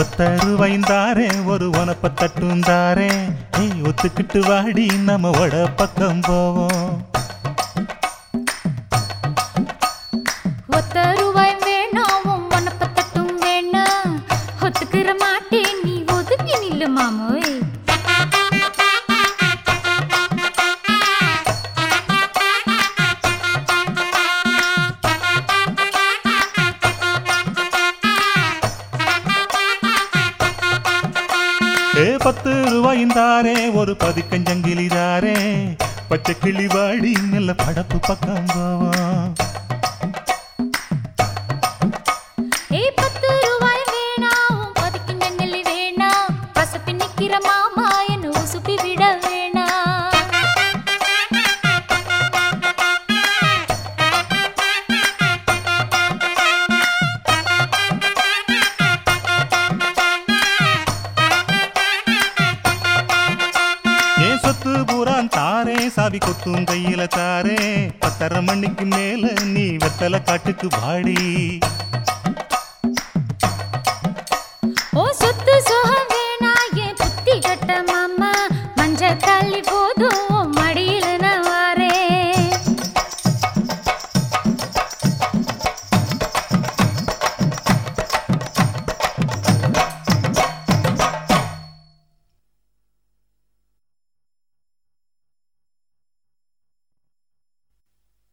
பத்தரு வைந்தாரே ஒரு உனப்ப தட்டுந்தாரே. ஏய் ஒத்துக்கிட்டு வாடி நம்ம வட பக்கம் போவோம். ஒத்த ரூபாய் வேணாம் தட்டும் வேணாம் ஒத்துக்கிற மாட்டேன் நீ ஒதுங்கி நில்லு பத்து ரூபாய்ந்தாரே ஒரு பதிக்கஞ்சங்கிலிதாரே. பச்சை கிளி வாடி நல்ல படப்பு பக்கம் போவோம். ஏய் பத்து சாவி கொட்டும் கையில தாரே பத்தர மணிக்கு மேல நீ வெத்தலை காட்டுக்கு வாடி. ஓ சொத்து சுகம் வேணா ஏன் புத்தி கட்டமா?